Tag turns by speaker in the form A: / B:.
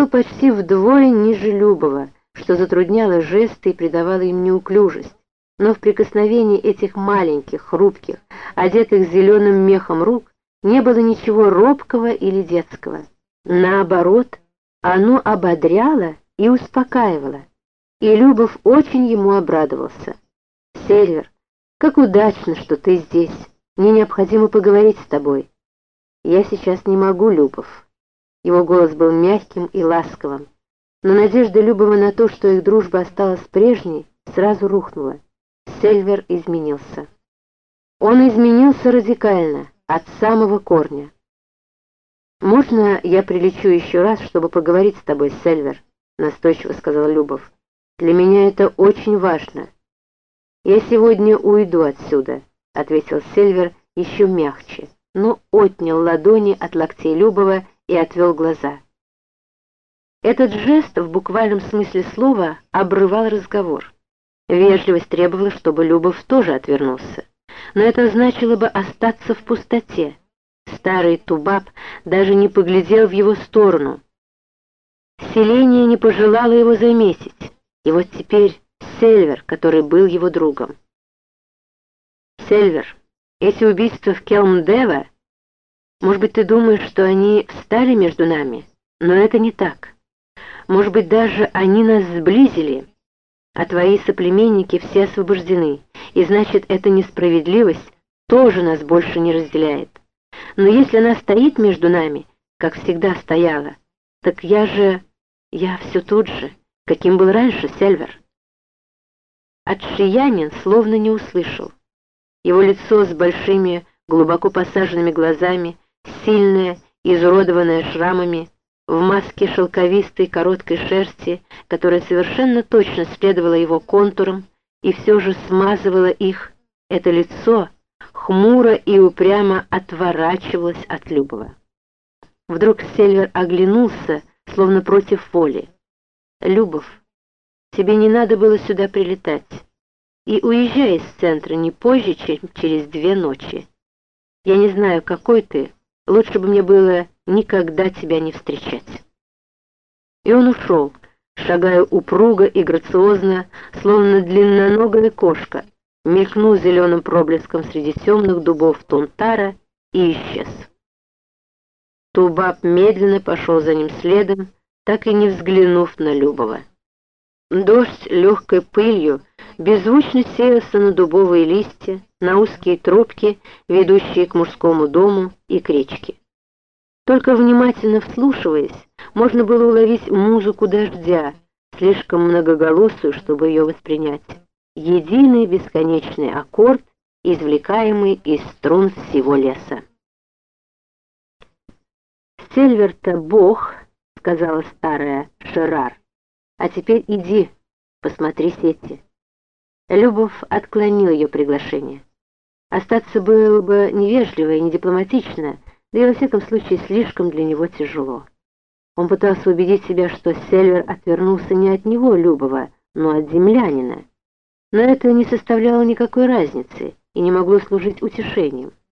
A: был почти вдвое ниже Любова, что затрудняло жесты и придавало им неуклюжесть. Но в прикосновении этих маленьких, хрупких, одетых зеленым мехом рук не было ничего робкого или детского. Наоборот, оно ободряло и успокаивало, и Любов очень ему обрадовался. «Сельвер, как удачно, что ты здесь. Мне необходимо поговорить с тобой». «Я сейчас не могу, Любов». Его голос был мягким и ласковым, но надежда Любова на то, что их дружба осталась прежней, сразу рухнула. Сельвер изменился. Он изменился радикально, от самого корня. «Можно я прилечу еще раз, чтобы поговорить с тобой, Сельвер?» — настойчиво сказал Любов. «Для меня это очень важно». «Я сегодня уйду отсюда», — ответил Сельвер еще мягче, но отнял ладони от локтей Любова и отвел глаза. Этот жест в буквальном смысле слова обрывал разговор. Вежливость требовала, чтобы Любов тоже отвернулся. Но это значило бы остаться в пустоте. Старый Тубаб даже не поглядел в его сторону. Селение не пожелало его заметить, и вот теперь Сельвер, который был его другом. Сельвер, эти убийства в Келмдева, может быть, ты думаешь, что они встали между нами, но это не так. Может быть, даже они нас сблизили, а твои соплеменники все освобождены, и значит, эта несправедливость тоже нас больше не разделяет. Но если она стоит между нами, как всегда стояла, так я же... я все тот же, каким был раньше Сельвер. Отшиянин словно не услышал. Его лицо с большими, глубоко посаженными глазами, сильное, изуродованное шрамами, в маске шелковистой короткой шерсти, которая совершенно точно следовала его контурам и все же смазывала их, это лицо хмуро и упрямо отворачивалось от Любова. Вдруг Сельвер оглянулся, словно против воли. «Любов, тебе не надо было сюда прилетать, и уезжай из центра не позже, чем через две ночи. Я не знаю, какой ты, лучше бы мне было никогда тебя не встречать. И он ушел, шагая упруго и грациозно, словно длинноногая кошка, мелькнул зеленым проблеском среди темных дубов Тунтара и исчез. Тубаб медленно пошел за ним следом, так и не взглянув на Любова. Дождь легкой пылью беззвучно сеялся на дубовые листья, на узкие тропки, ведущие к мужскому дому и к речке. Только внимательно вслушиваясь, можно было уловить музыку дождя, слишком многоголосую, чтобы ее воспринять. Единый бесконечный аккорд, извлекаемый из струн всего леса. «Сельвер-то бог», — сказала старая Шерар, — «а теперь иди, посмотри сети». Любов отклонил ее приглашение. Остаться было бы невежливо и недипломатично, да и во всяком случае слишком для него тяжело. Он пытался убедить себя, что Сельвер отвернулся не от него, Любова, но от землянина. Но это не составляло никакой разницы и не могло служить утешением.